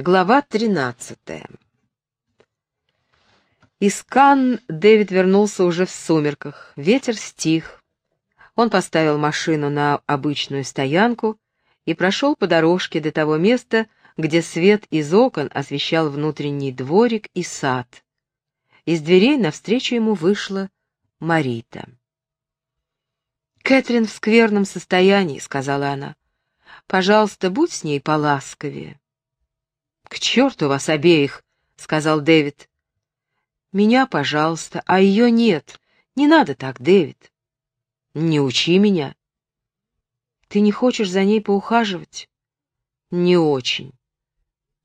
Глава тринадцатая. Из Кан Дэвид вернулся уже в сумерках. Ветер стих. Он поставил машину на обычную стоянку и прошел по дорожке до того места, где свет из окон освещал внутренний дворик и сад. Из дверей навстречу ему вышла Марита. «Кэтрин в скверном состоянии», — сказала она. «Пожалуйста, будь с ней поласковее». «К черту вас обеих!» — сказал Дэвид. «Меня, пожалуйста, а ее нет. Не надо так, Дэвид». «Не учи меня». «Ты не хочешь за ней поухаживать?» «Не очень».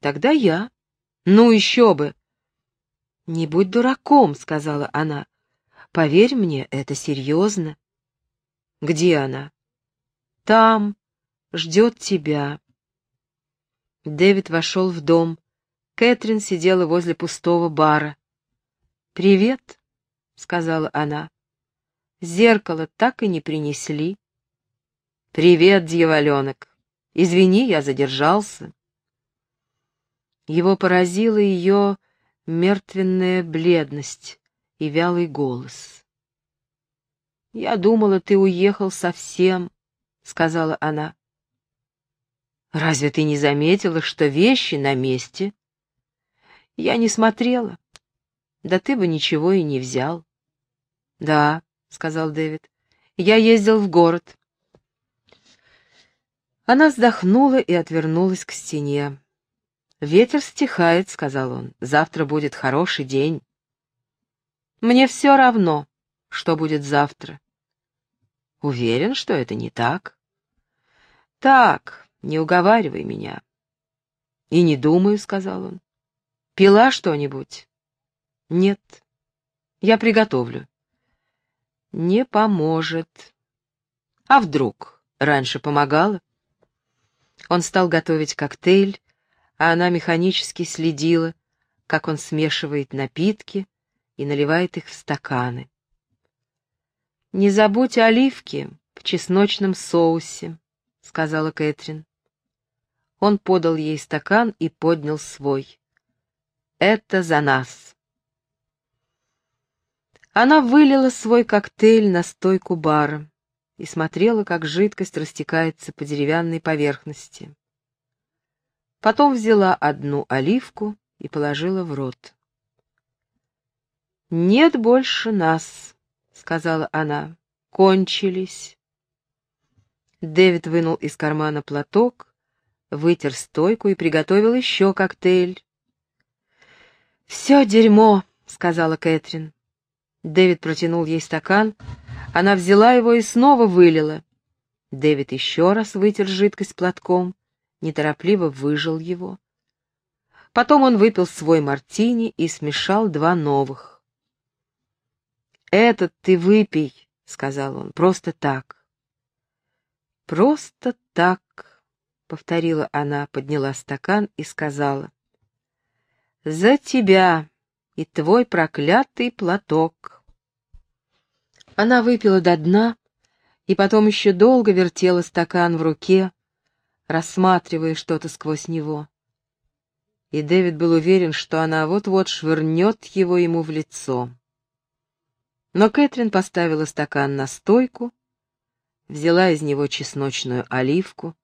«Тогда я». «Ну еще бы!» «Не будь дураком», — сказала она. «Поверь мне, это серьезно». «Где она?» «Там. Ждет тебя». Дэвид вошел в дом. Кэтрин сидела возле пустого бара. «Привет», — сказала она. «Зеркало так и не принесли». «Привет, дьяволенок. Извини, я задержался». Его поразила ее мертвенная бледность и вялый голос. «Я думала, ты уехал совсем», — сказала она. Разве ты не заметила, что вещи на месте? Я не смотрела. Да ты бы ничего и не взял. Да, сказал Дэвид. Я ездил в город. Она вздохнула и отвернулась к стене. «Ветер стихает», — сказал он. «Завтра будет хороший день». «Мне все равно, что будет завтра». «Уверен, что это не так?» «Так, не уговаривай меня. И не думаю, — сказал он. Пила что-нибудь? Нет. Я приготовлю. Не поможет. А вдруг? Раньше помогала? Он стал готовить коктейль, а она механически следила, как он смешивает напитки и наливает их в стаканы. «Не забудь оливки в чесночном соусе», — сказала Кэтрин. Он подал ей стакан и поднял свой. «Это за нас!» Она вылила свой коктейль на стойку бара и смотрела, как жидкость растекается по деревянной поверхности. Потом взяла одну оливку и положила в рот. «Нет больше нас», — сказала она. «Кончились». Дэвид вынул из кармана платок вытер стойку и приготовил еще коктейль. «Все дерьмо», — сказала Кэтрин. Дэвид протянул ей стакан, она взяла его и снова вылила. Дэвид еще раз вытер жидкость платком, неторопливо выжил его. Потом он выпил свой мартини и смешал два новых. «Этот ты выпей», — сказал он, — «просто так». «Просто так», — повторила она, подняла стакан и сказала. «За тебя и твой проклятый платок». Она выпила до дна и потом еще долго вертела стакан в руке, рассматривая что-то сквозь него. И Дэвид был уверен, что она вот-вот швырнет его ему в лицо. Но Кэтрин поставила стакан на стойку, взяла из него чесночную оливку,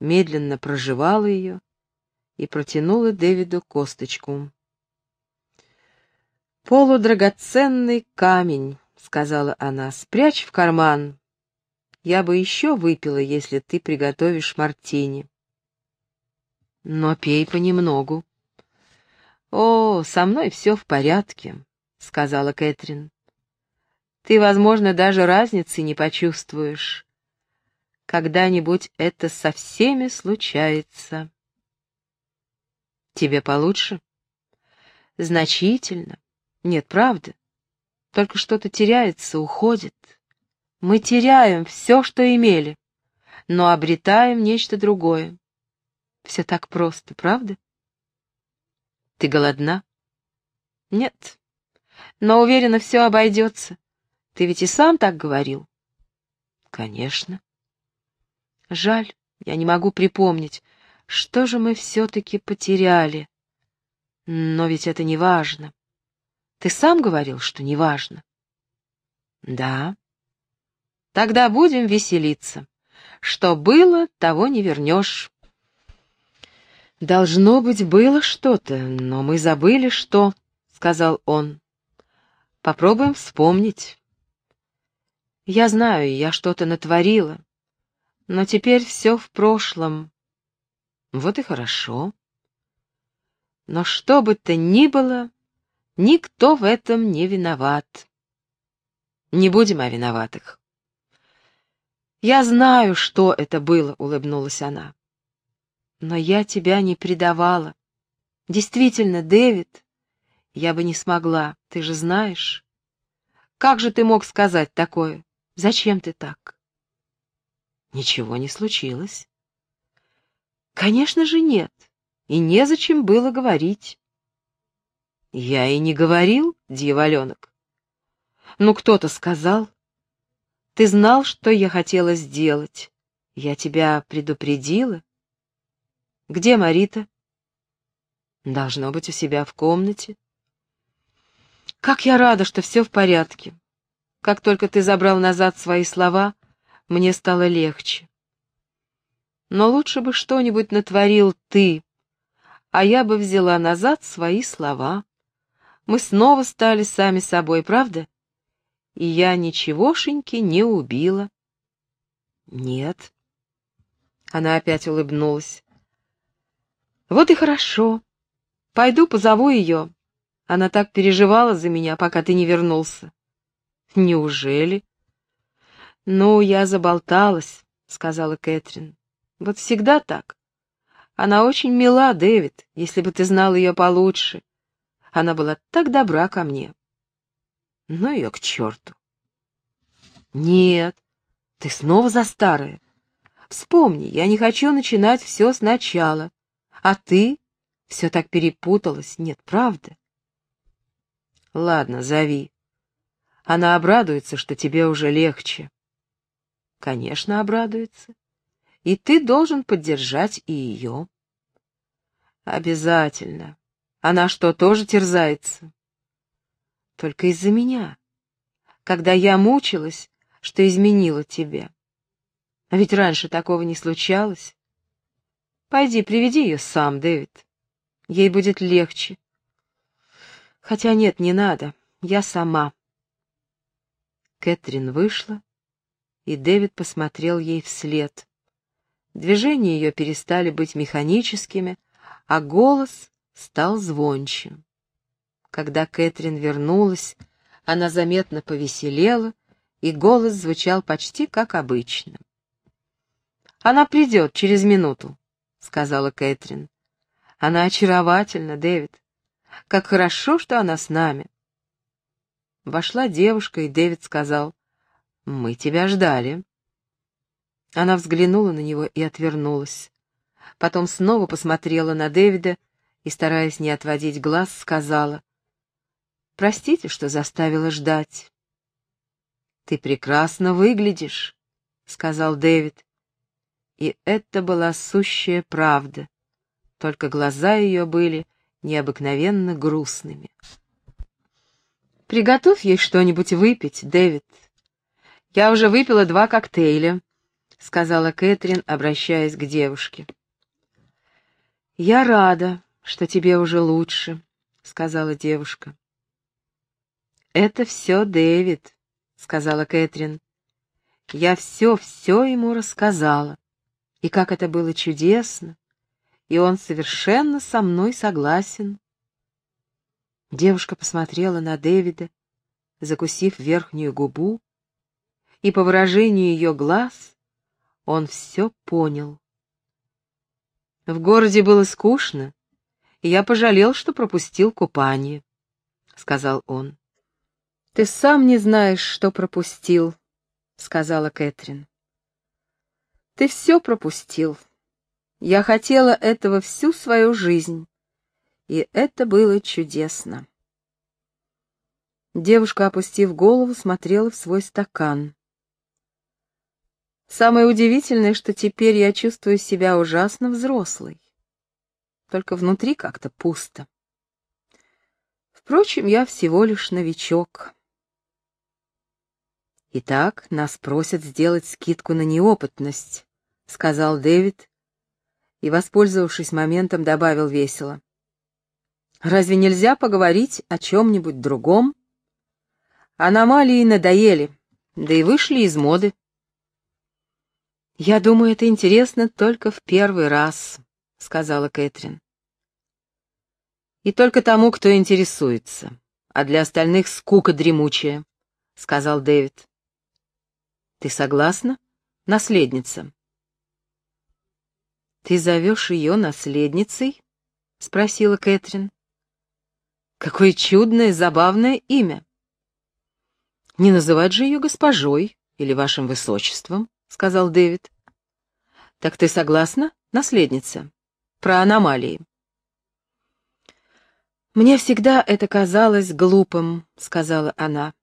медленно прожевала ее и протянула Дэвиду косточку. «Полудрагоценный камень», — сказала она, — «спрячь в карман. Я бы еще выпила, если ты приготовишь мартини». «Но пей понемногу». «О, со мной все в порядке», — сказала Кэтрин. «Ты, возможно, даже разницы не почувствуешь. Когда-нибудь это со всеми случается. Тебе получше? Значительно. Нет, правда. Только что-то теряется, уходит. Мы теряем все, что имели, но обретаем нечто другое. Все так просто, правда? Ты голодна? Нет. Но уверена, все обойдется. Ты ведь и сам так говорил. Конечно. Жаль, я не могу припомнить, Что же мы все-таки потеряли? Но ведь это не важно. Ты сам говорил, что не важно. Да. Тогда будем веселиться. Что было, того не вернешь. Должно быть, было что-то, но мы забыли, что, — сказал он. Попробуем вспомнить. Я знаю, я что-то натворила, но теперь все в прошлом. Вот и хорошо. Но что бы то ни было, никто в этом не виноват. Не будем о виноватых. Я знаю, что это было, улыбнулась она. Но я тебя не предавала. Действительно, Дэвид, я бы не смогла, ты же знаешь. Как же ты мог сказать такое? Зачем ты так? Ничего не случилось. Конечно же нет, и незачем было говорить. Я и не говорил, дьяволенок. Ну, кто-то сказал. Ты знал, что я хотела сделать. Я тебя предупредила. Где Марита? Должно быть у себя в комнате. Как я рада, что все в порядке. Как только ты забрал назад свои слова, мне стало легче. Но лучше бы что-нибудь натворил ты, а я бы взяла назад свои слова. Мы снова стали сами собой, правда? И я ничегошеньки не убила. Нет. Она опять улыбнулась. Вот и хорошо. Пойду позову ее. Она так переживала за меня, пока ты не вернулся. Неужели? Ну, я заболталась, сказала Кэтрин. Вот всегда так. Она очень мила, Дэвид, если бы ты знал ее получше. Она была так добра ко мне. Ну ее к черту. Нет, ты снова за старое. Вспомни, я не хочу начинать все сначала. А ты все так перепуталась, нет, правда? Ладно, зови. Она обрадуется, что тебе уже легче. Конечно, обрадуется. И ты должен поддержать и ее. Обязательно. Она что, тоже терзается? Только из-за меня. Когда я мучилась, что изменила тебе. А ведь раньше такого не случалось. Пойди, приведи ее сам, Дэвид. Ей будет легче. Хотя нет, не надо. Я сама. Кэтрин вышла, и Дэвид посмотрел ей вслед. Движения ее перестали быть механическими, а голос стал звонче. Когда Кэтрин вернулась, она заметно повеселела, и голос звучал почти как обычно. «Она придет через минуту», — сказала Кэтрин. «Она очаровательна, Дэвид. Как хорошо, что она с нами. Вошла девушка, и Дэвид сказал, «Мы тебя ждали». Она взглянула на него и отвернулась. Потом снова посмотрела на Дэвида и, стараясь не отводить глаз, сказала, «Простите, что заставила ждать». «Ты прекрасно выглядишь», — сказал Дэвид. И это была сущая правда, только глаза ее были необыкновенно грустными. Приготовь ей что-нибудь выпить, Дэвид. Я уже выпила два коктейля, сказала Кэтрин, обращаясь к девушке. Я рада, что тебе уже лучше, сказала девушка. Это все Дэвид, сказала Кэтрин. Я все-все ему рассказала. И как это было чудесно. И он совершенно со мной согласен. Девушка посмотрела на Дэвида, закусив верхнюю губу, и по выражению ее глаз он все понял. В городе было скучно, и я пожалел, что пропустил купание, — сказал он. — Ты сам не знаешь, что пропустил, — сказала Кэтрин. — Ты все пропустил. Я хотела этого всю свою жизнь и это было чудесно. Девушка, опустив голову, смотрела в свой стакан. Самое удивительное, что теперь я чувствую себя ужасно взрослой. только внутри как-то пусто. Впрочем, я всего лишь новичок. «Итак, нас просят сделать скидку на неопытность», — сказал Дэвид, и, воспользовавшись моментом, добавил весело. «Разве нельзя поговорить о чем-нибудь другом? Аномалии надоели, да и вышли из моды». «Я думаю, это интересно только в первый раз», — сказала Кэтрин. «И только тому, кто интересуется, а для остальных скука дремучая», — сказал Дэвид. Ты согласна, наследница?» «Ты зовешь ее наследницей?» — спросила Кэтрин. «Какое чудное, забавное имя!» «Не называть же ее госпожой или вашим высочеством», — сказал Дэвид. «Так ты согласна, наследница? Про аномалии?» «Мне всегда это казалось глупым», — сказала она.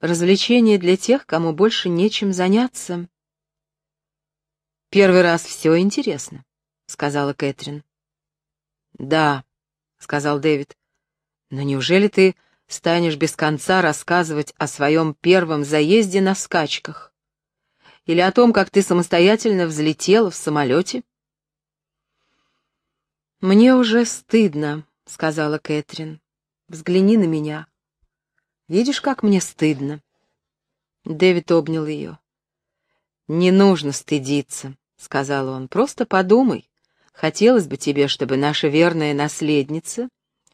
Развлечение для тех, кому больше нечем заняться. «Первый раз все интересно», — сказала Кэтрин. «Да», — сказал Дэвид. «Но неужели ты станешь без конца рассказывать о своем первом заезде на скачках? Или о том, как ты самостоятельно взлетела в самолете?» «Мне уже стыдно», — сказала Кэтрин. «Взгляни на меня. Видишь, как мне стыдно?» Дэвид обнял ее. «Не нужно стыдиться», — сказал он. «Просто подумай. Хотелось бы тебе, чтобы наша верная наследница,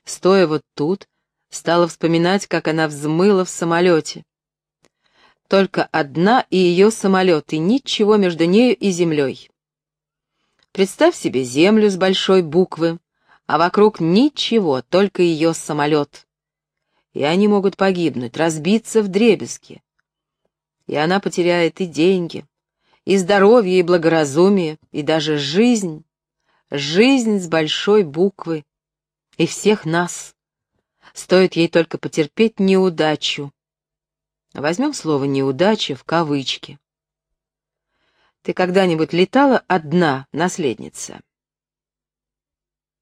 стоя вот тут, стала вспоминать, как она взмыла в самолете. Только одна и ее самолет, и ничего между нею и землей. Представь себе землю с большой буквы, а вокруг ничего, только ее самолет и они могут погибнуть, разбиться в дребезги. И она потеряет и деньги, и здоровье, и благоразумие, и даже жизнь, жизнь с большой буквы, и всех нас. Стоит ей только потерпеть неудачу. Возьмем слово «неудача» в кавычки. Ты когда-нибудь летала одна, наследница?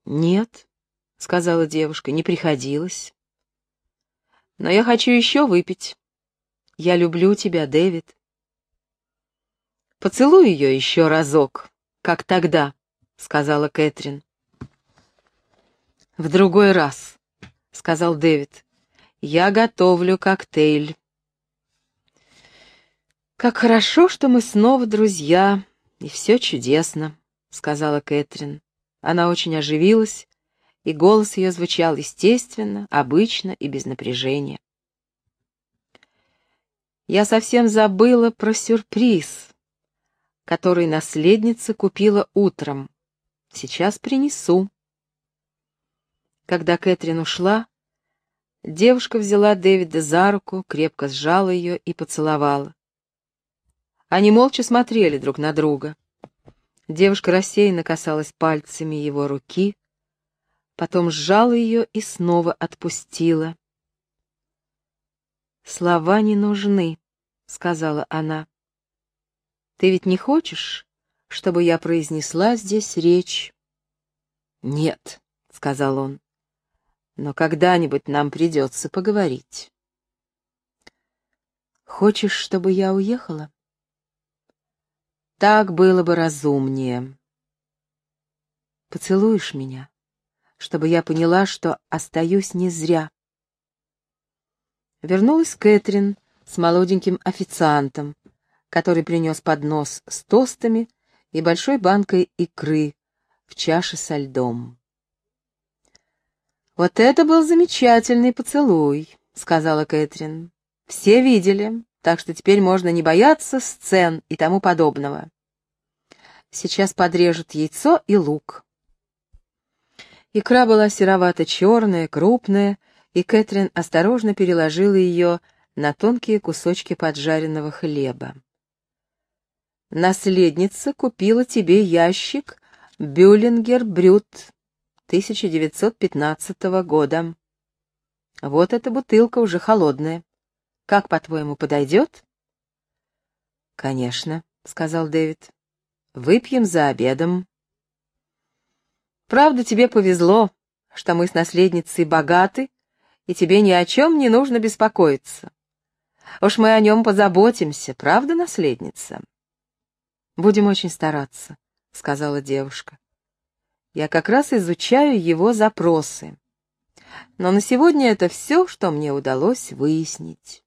Нет, — сказала девушка, — не приходилось. Но я хочу еще выпить. Я люблю тебя, Дэвид. Поцелуй ее еще разок, как тогда, — сказала Кэтрин. В другой раз, — сказал Дэвид. Я готовлю коктейль. «Как хорошо, что мы снова друзья, и все чудесно», — сказала Кэтрин. Она очень оживилась и голос ее звучал естественно, обычно и без напряжения. Я совсем забыла про сюрприз, который наследница купила утром. Сейчас принесу. Когда Кэтрин ушла, девушка взяла Дэвида за руку, крепко сжала ее и поцеловала. Они молча смотрели друг на друга. Девушка рассеянно касалась пальцами его руки, потом сжала ее и снова отпустила. «Слова не нужны», — сказала она. «Ты ведь не хочешь, чтобы я произнесла здесь речь?» «Нет», — сказал он, — «но когда-нибудь нам придется поговорить». «Хочешь, чтобы я уехала?» «Так было бы разумнее». «Поцелуешь меня?» чтобы я поняла, что остаюсь не зря. Вернулась Кэтрин с молоденьким официантом, который принес поднос с тостами и большой банкой икры в чаше со льдом. «Вот это был замечательный поцелуй», — сказала Кэтрин. «Все видели, так что теперь можно не бояться сцен и тому подобного. Сейчас подрежут яйцо и лук. Икра была серовато-черная, крупная, и Кэтрин осторожно переложила ее на тонкие кусочки поджаренного хлеба. «Наследница купила тебе ящик Бюллингер Брют 1915 года. Вот эта бутылка уже холодная. Как, по-твоему, подойдет?» «Конечно», — сказал Дэвид. «Выпьем за обедом». Правда, тебе повезло, что мы с наследницей богаты, и тебе ни о чем не нужно беспокоиться. Уж мы о нем позаботимся, правда, наследница? Будем очень стараться, — сказала девушка. Я как раз изучаю его запросы. Но на сегодня это все, что мне удалось выяснить.